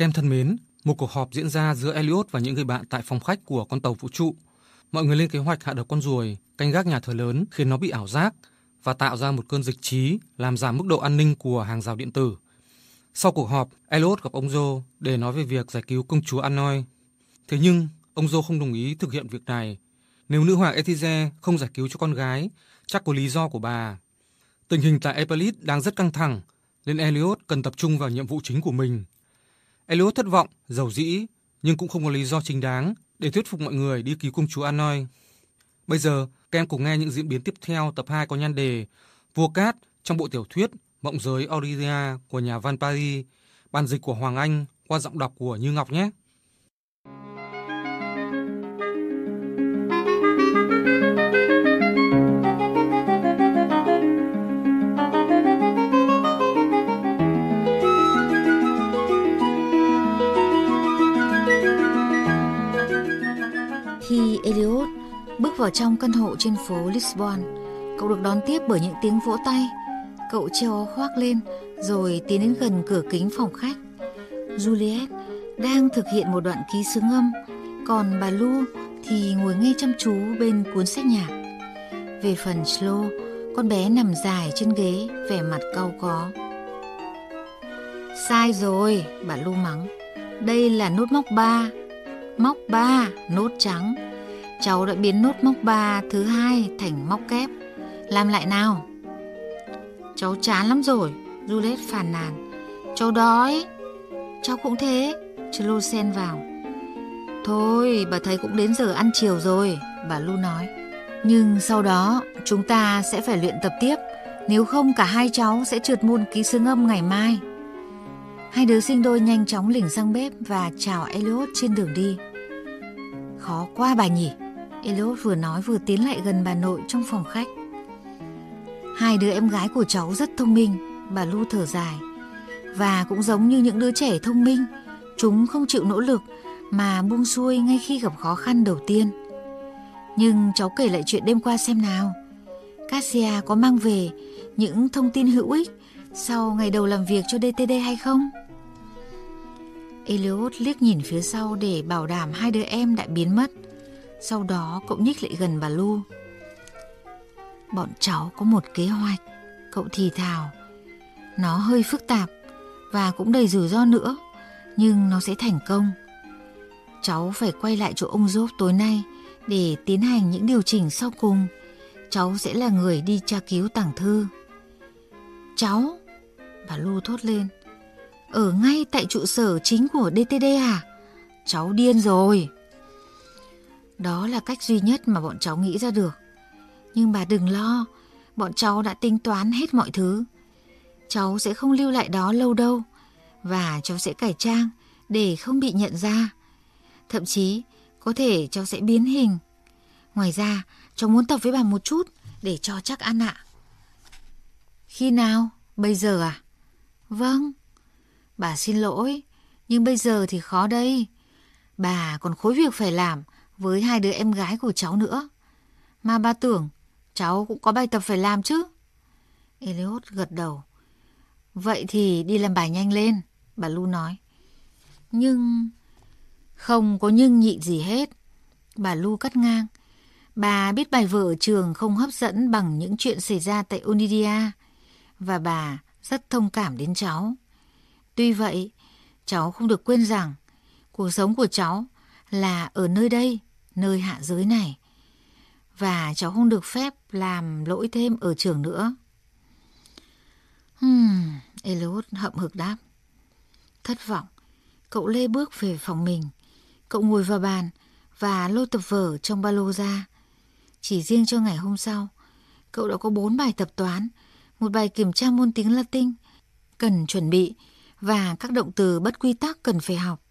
Kem thân mến, một cuộc họp diễn ra giữa Elliot và những người bạn tại phòng khách của con tàu vũ trụ. Mọi người lên kế hoạch hạ độc con ruồi, canh gác nhà thờ lớn khiến nó bị ảo giác và tạo ra một cơn dịch trí làm giảm mức độ an ninh của hàng rào điện tử. Sau cuộc họp, Elliot gặp ông Joe để nói về việc giải cứu công chúa Anoi. Thế nhưng, ông Joe không đồng ý thực hiện việc này. Nếu nữ hoàng Etize không giải cứu cho con gái, chắc có lý do của bà. Tình hình tại Epalit đang rất căng thẳng, nên Elliot cần tập trung vào nhiệm vụ chính của mình. Elliot thất vọng, giàu dĩ, nhưng cũng không có lý do chính đáng để thuyết phục mọi người đi cứu công chúa Anoi. Bây giờ, các em cùng nghe những diễn biến tiếp theo tập 2 có nhan đề Vua Cát trong bộ tiểu thuyết Mộng giới Aurelia của nhà văn Paris, bản dịch của Hoàng Anh qua giọng đọc của Như Ngọc nhé. Trong căn hộ trên phố Lisbon, cậu được đón tiếp bởi những tiếng vỗ tay. Cậu treo khoác lên rồi tiến đến gần cửa kính phòng khách. Juliet đang thực hiện một đoạn ký xướng âm, còn bà Lu thì ngồi nghe chăm chú bên cuốn sách nhạc. Về phần Slow, con bé nằm dài trên ghế, vẻ mặt cau có. Sai rồi, bà Lu mắng. Đây là nốt móc ba. Móc ba, nốt trắng. Cháu đã biến nốt móc ba thứ hai thành móc kép. Làm lại nào. Cháu chán lắm rồi, Juliet phàn nàn. Cháu đói. Cháu cũng thế, Chlo xen vào. Thôi, bà thấy cũng đến giờ ăn chiều rồi, bà Lu nói. Nhưng sau đó, chúng ta sẽ phải luyện tập tiếp. Nếu không cả hai cháu sẽ trượt môn ký xương âm ngày mai. Hai đứa sinh đôi nhanh chóng lỉnh sang bếp và chào Elliot trên đường đi. Khó quá bà nhỉ? Elliot vừa nói vừa tiến lại gần bà nội trong phòng khách. Hai đứa em gái của cháu rất thông minh, bà Lu thở dài. Và cũng giống như những đứa trẻ thông minh, chúng không chịu nỗ lực mà buông xuôi ngay khi gặp khó khăn đầu tiên. Nhưng cháu kể lại chuyện đêm qua xem nào. Cassia có mang về những thông tin hữu ích sau ngày đầu làm việc cho DTD hay không? Elliot liếc nhìn phía sau để bảo đảm hai đứa em đã biến mất. Sau đó cậu nhích lại gần bà Lu. Bọn cháu có một kế hoạch, cậu thì thào. Nó hơi phức tạp và cũng đầy rủi ro nữa, nhưng nó sẽ thành công. Cháu phải quay lại chỗ ông Job tối nay để tiến hành những điều chỉnh sau cùng. Cháu sẽ là người đi tra cứu tảng thư. Cháu? Bà Lu thốt lên. Ở ngay tại trụ sở chính của DTD à? Cháu điên rồi. Đó là cách duy nhất mà bọn cháu nghĩ ra được. Nhưng bà đừng lo, bọn cháu đã tính toán hết mọi thứ. Cháu sẽ không lưu lại đó lâu đâu và cháu sẽ cải trang để không bị nhận ra. Thậm chí có thể cháu sẽ biến hình. Ngoài ra, cháu muốn tập với bà một chút để cho chắc ăn ạ. Khi nào? Bây giờ à? Vâng. Bà xin lỗi, nhưng bây giờ thì khó đây. Bà còn khối việc phải làm với hai đứa em gái của cháu nữa. Mà bà tưởng cháu cũng có bài tập phải làm chứ. Elliot gật đầu. Vậy thì đi làm bài nhanh lên, bà Lu nói. Nhưng... Không có nhưng nhị gì hết. Bà Lu cắt ngang. Bà biết bài vở ở trường không hấp dẫn bằng những chuyện xảy ra tại Onidia. Và bà rất thông cảm đến cháu. Tuy vậy, cháu không được quên rằng cuộc sống của cháu là ở nơi đây, nơi hạ giới này. Và cháu không được phép làm lỗi thêm ở trường nữa. Hmm, Elliot hậm hực đáp. Thất vọng, cậu lê bước về phòng mình. Cậu ngồi vào bàn và lôi tập vở trong ba lô ra. Chỉ riêng cho ngày hôm sau, cậu đã có bốn bài tập toán, một bài kiểm tra môn tiếng Latin cần chuẩn bị và các động từ bất quy tắc cần phải học.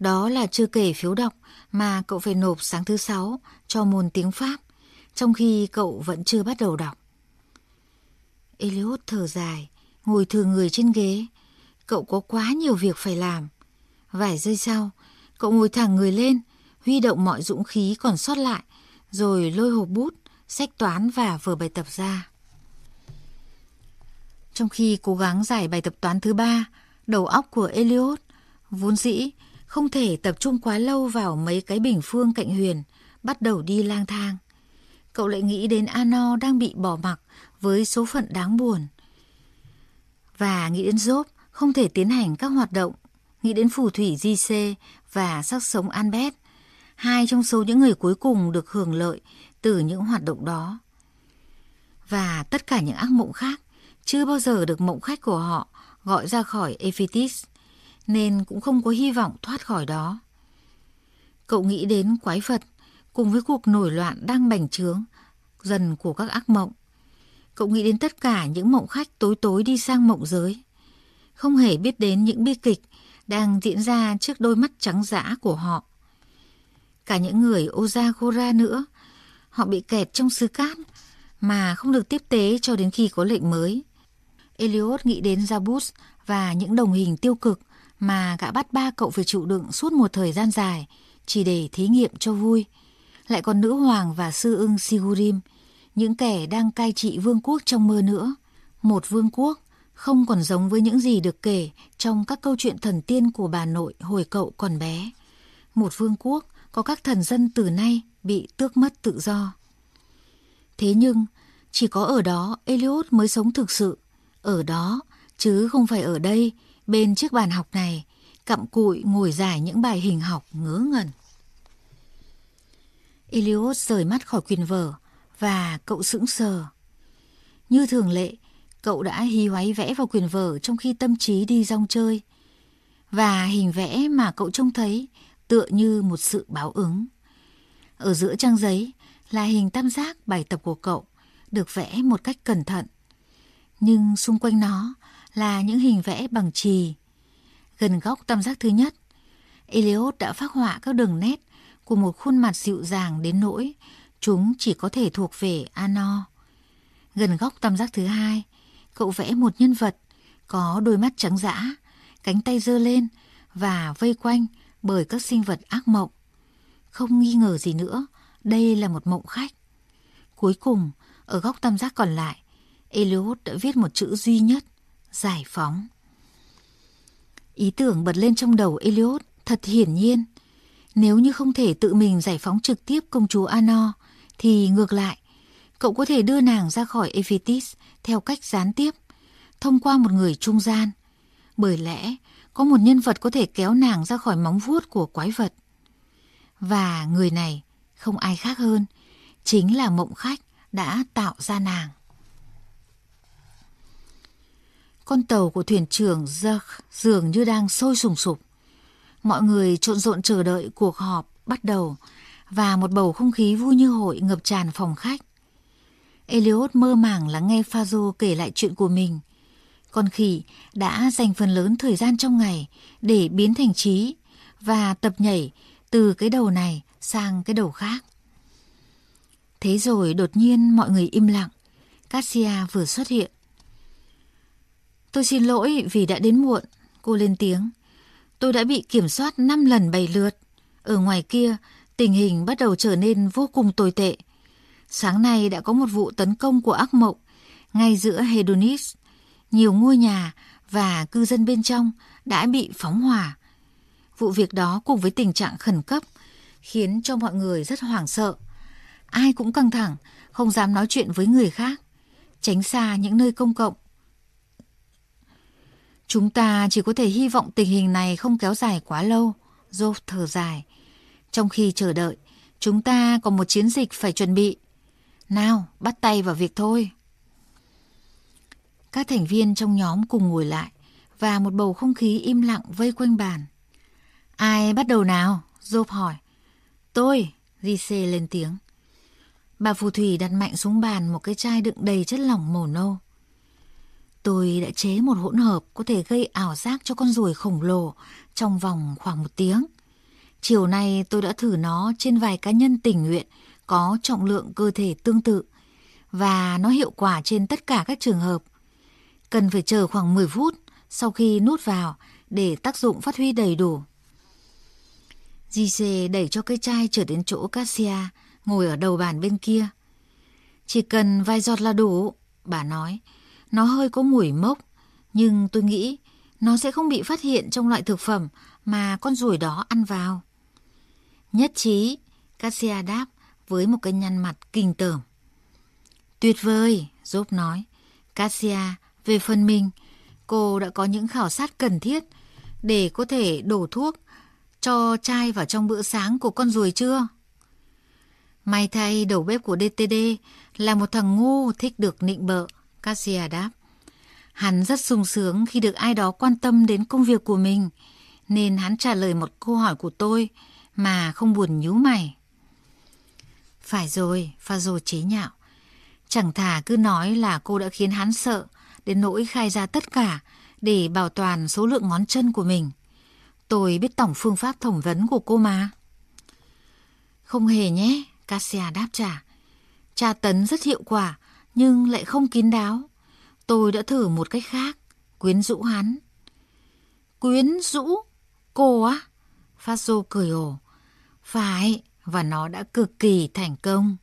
Đó là chưa kể phiếu đọc mà cậu phải nộp sáng thứ sáu cho môn tiếng Pháp, trong khi cậu vẫn chưa bắt đầu đọc. Eliud thở dài, ngồi thừa người trên ghế. Cậu có quá nhiều việc phải làm. Vài giây sau, cậu ngồi thẳng người lên, huy động mọi dũng khí còn sót lại, rồi lôi hộp bút, sách toán và vở bài tập ra. Trong khi cố gắng giải bài tập toán thứ ba, đầu óc của Eliud Vốn dĩ, không thể tập trung quá lâu vào mấy cái bình phương cạnh Huyền, bắt đầu đi lang thang. Cậu lại nghĩ đến Ano đang bị bỏ mặc với số phận đáng buồn. Và nghĩ đến Job không thể tiến hành các hoạt động, nghĩ đến phù thủy JC và sắc sống Albert, hai trong số những người cuối cùng được hưởng lợi từ những hoạt động đó. Và tất cả những ác mộng khác chưa bao giờ được mộng khách của họ gọi ra khỏi Ephitis nên cũng không có hy vọng thoát khỏi đó. Cậu nghĩ đến quái vật cùng với cuộc nổi loạn đang bành trướng dần của các ác mộng. Cậu nghĩ đến tất cả những mộng khách tối tối đi sang mộng giới. Không hề biết đến những bi kịch đang diễn ra trước đôi mắt trắng dã của họ. Cả những người Ozagora nữa, họ bị kẹt trong xứ cát mà không được tiếp tế cho đến khi có lệnh mới. Elliot nghĩ đến Jabus và những đồng hình tiêu cực mà gã bắt ba cậu phải chịu đựng suốt một thời gian dài chỉ để thí nghiệm cho vui. Lại còn nữ hoàng và sư ưng Sigurim, những kẻ đang cai trị vương quốc trong mơ nữa. Một vương quốc không còn giống với những gì được kể trong các câu chuyện thần tiên của bà nội hồi cậu còn bé. Một vương quốc có các thần dân từ nay bị tước mất tự do. Thế nhưng, chỉ có ở đó Eliot mới sống thực sự. Ở đó, chứ không phải ở đây, bên chiếc bàn học này, cặm cụi ngồi giải những bài hình học ngớ ngẩn. Eliot rời mắt khỏi quyền vở và cậu sững sờ. Như thường lệ, cậu đã hí hoáy vẽ vào quyền vở trong khi tâm trí đi rong chơi. Và hình vẽ mà cậu trông thấy tựa như một sự báo ứng. Ở giữa trang giấy là hình tam giác bài tập của cậu, được vẽ một cách cẩn thận. Nhưng xung quanh nó là những hình vẽ bằng chì. Gần góc tam giác thứ nhất, Eliot đã phác họa các đường nét của một khuôn mặt dịu dàng đến nỗi chúng chỉ có thể thuộc về Ano. Gần góc tam giác thứ hai, cậu vẽ một nhân vật có đôi mắt trắng dã, cánh tay giơ lên và vây quanh bởi các sinh vật ác mộng. Không nghi ngờ gì nữa, đây là một mộng khách. Cuối cùng, ở góc tam giác còn lại, Eliot đã viết một chữ duy nhất, giải phóng. Ý tưởng bật lên trong đầu Eliot thật hiển nhiên. Nếu như không thể tự mình giải phóng trực tiếp công chúa Ano, thì ngược lại, cậu có thể đưa nàng ra khỏi Ephetis theo cách gián tiếp, thông qua một người trung gian. Bởi lẽ, có một nhân vật có thể kéo nàng ra khỏi móng vuốt của quái vật. Và người này không ai khác hơn, chính là mộng khách đã tạo ra nàng. Con tàu của thuyền trưởng dường như đang sôi sùng sục. Mọi người trộn rộn chờ đợi cuộc họp bắt đầu và một bầu không khí vui như hội ngập tràn phòng khách. Elliot mơ màng lắng nghe Fazo kể lại chuyện của mình. Con khỉ đã dành phần lớn thời gian trong ngày để biến thành trí và tập nhảy từ cái đầu này sang cái đầu khác. Thế rồi đột nhiên mọi người im lặng. Cassia vừa xuất hiện. Tôi xin lỗi vì đã đến muộn, cô lên tiếng. Tôi đã bị kiểm soát 5 lần 7 lượt. Ở ngoài kia, tình hình bắt đầu trở nên vô cùng tồi tệ. Sáng nay đã có một vụ tấn công của ác mộng ngay giữa Hedonis. Nhiều ngôi nhà và cư dân bên trong đã bị phóng hỏa. Vụ việc đó cùng với tình trạng khẩn cấp khiến cho mọi người rất hoảng sợ. Ai cũng căng thẳng, không dám nói chuyện với người khác, tránh xa những nơi công cộng. Chúng ta chỉ có thể hy vọng tình hình này không kéo dài quá lâu, Joe thở dài. Trong khi chờ đợi, chúng ta còn một chiến dịch phải chuẩn bị. Nào, bắt tay vào việc thôi. Các thành viên trong nhóm cùng ngồi lại và một bầu không khí im lặng vây quanh bàn. Ai bắt đầu nào? Job hỏi. Tôi, Gise lên tiếng. Bà phù thủy đặt mạnh xuống bàn một cái chai đựng đầy chất lỏng màu nâu. Tôi đã chế một hỗn hợp có thể gây ảo giác cho con ruồi khổng lồ trong vòng khoảng một tiếng. Chiều nay tôi đã thử nó trên vài cá nhân tình nguyện có trọng lượng cơ thể tương tự và nó hiệu quả trên tất cả các trường hợp. Cần phải chờ khoảng 10 phút sau khi nút vào để tác dụng phát huy đầy đủ. Gise đẩy cho cây chai trở đến chỗ Cassia ngồi ở đầu bàn bên kia. Chỉ cần vài giọt là đủ, bà nói. Nó hơi có mùi mốc, nhưng tôi nghĩ nó sẽ không bị phát hiện trong loại thực phẩm mà con ruồi đó ăn vào. Nhất trí, Cassia đáp với một cái nhăn mặt kinh tởm. Tuyệt vời, Job nói. Cassia, về phần mình, cô đã có những khảo sát cần thiết để có thể đổ thuốc cho chai vào trong bữa sáng của con ruồi chưa? May thay đầu bếp của DTD là một thằng ngu thích được nịnh bợ, Cassia đáp. Hắn rất sung sướng khi được ai đó quan tâm đến công việc của mình, nên hắn trả lời một câu hỏi của tôi mà không buồn nhíu mày. Phải rồi, Phazo chế nhạo. Chẳng thà cứ nói là cô đã khiến hắn sợ, đến nỗi khai ra tất cả để bảo toàn số lượng ngón chân của mình. Tôi biết tổng phương pháp thẩm vấn của cô mà. Không hề nhé, Cassia đáp trả. Tra tấn rất hiệu quả, nhưng lại không kín đáo. Tôi đã thử một cách khác, quyến rũ hắn. Quyến rũ? Cô á? Phát Dô cười ổ, Phải, và nó đã cực kỳ thành công.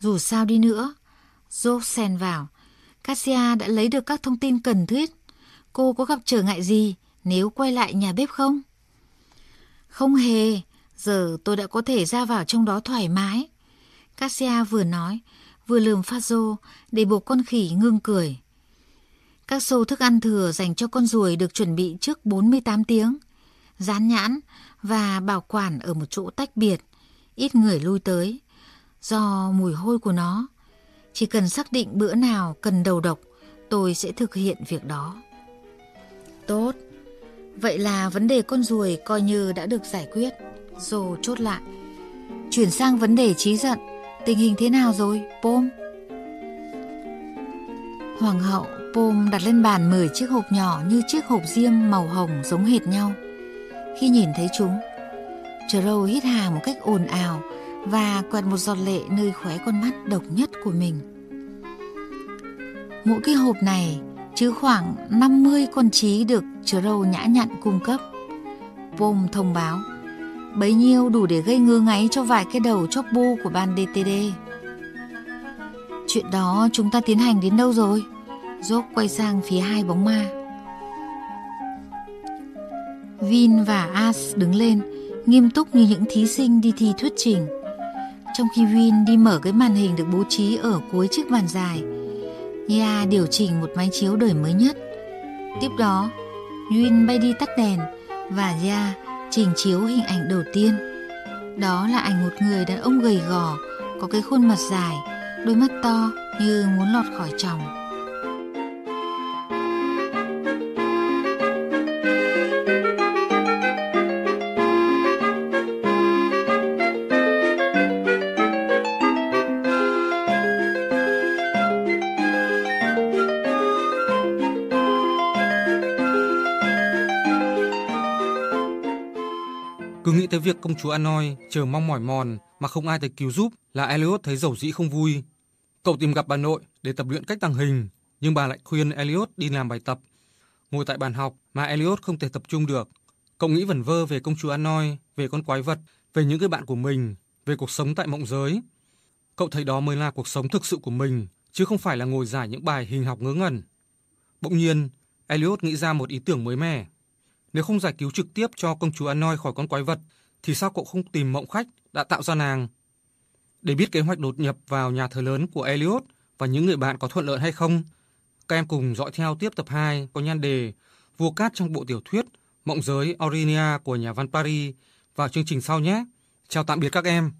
Dù sao đi nữa, Dô xen vào. Cassia đã lấy được các thông tin cần thiết. Cô có gặp trở ngại gì nếu quay lại nhà bếp không? Không hề, giờ tôi đã có thể ra vào trong đó thoải mái. Cassia vừa nói, vừa lườm Fazo để buộc con khỉ ngưng cười. Các xô thức ăn thừa dành cho con ruồi được chuẩn bị trước 48 tiếng, dán nhãn và bảo quản ở một chỗ tách biệt, ít người lui tới. Do mùi hôi của nó, chỉ cần xác định bữa nào cần đầu độc, tôi sẽ thực hiện việc đó. Tốt, vậy là vấn đề con ruồi coi như đã được giải quyết. rồi chốt lại. Chuyển sang vấn đề trí giận, tình hình thế nào rồi, Pom? Hoàng hậu Pom đặt lên bàn 10 chiếc hộp nhỏ như chiếc hộp diêm màu hồng giống hệt nhau. Khi nhìn thấy chúng, Trâu hít hà một cách ồn ào và quẹt một giọt lệ nơi khóe con mắt độc nhất của mình. Mỗi cái hộp này chứa khoảng 50 con trí được Trâu nhã nhặn cung cấp. Pom thông báo, bấy nhiêu đủ để gây ngứa ngáy cho vài cái đầu chóp bu của ban DTD. Chuyện đó chúng ta tiến hành đến đâu rồi? Dốc quay sang phía hai bóng ma. Vin và As đứng lên, nghiêm túc như những thí sinh đi thi thuyết trình. Trong khi Vin đi mở cái màn hình được bố trí ở cuối chiếc bàn dài, Ya điều chỉnh một máy chiếu đời mới nhất. Tiếp đó, Vin bay đi tắt đèn và Ya trình chiếu hình ảnh đầu tiên. Đó là ảnh một người đàn ông gầy gò, có cái khuôn mặt dài, đôi mắt to như muốn lọt khỏi tròng. Cứ nghĩ tới việc công chúa Anoi chờ mong mỏi mòn mà không ai tới cứu giúp là Elliot thấy dầu dĩ không vui. Cậu tìm gặp bà nội để tập luyện cách tàng hình, nhưng bà lại khuyên Elliot đi làm bài tập. Ngồi tại bàn học mà Elliot không thể tập trung được. Cậu nghĩ vẩn vơ về công chúa Anoi, về con quái vật, về những người bạn của mình, về cuộc sống tại mộng giới. Cậu thấy đó mới là cuộc sống thực sự của mình, chứ không phải là ngồi giải những bài hình học ngớ ngẩn. Bỗng nhiên, Elliot nghĩ ra một ý tưởng mới mẻ. Nếu không giải cứu trực tiếp cho công chúa Anoi khỏi con quái vật, thì sao cậu không tìm mộng khách đã tạo ra nàng? Để biết kế hoạch đột nhập vào nhà thờ lớn của Elliot và những người bạn có thuận lợi hay không, các em cùng dõi theo tiếp tập 2 có nhan đề Vua Cát trong bộ tiểu thuyết Mộng giới Orinia của nhà văn Paris vào chương trình sau nhé. Chào tạm biệt các em.